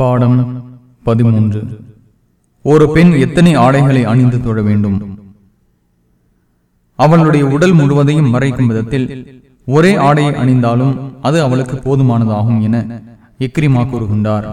பாடம் பதிமூன்று. ஒரு பெண் எத்தனை ஆடைகளை அணிந்து தொழ வேண்டும்? அவளுடைய உடல் முழுவதையும் மறைக்கும் விதத்தில் ஒரே ஆடையை அணிந்தாலும் அது அவளுக்கு போதுமானதாகும் என இக்ரிமா கூறுகின்றார்.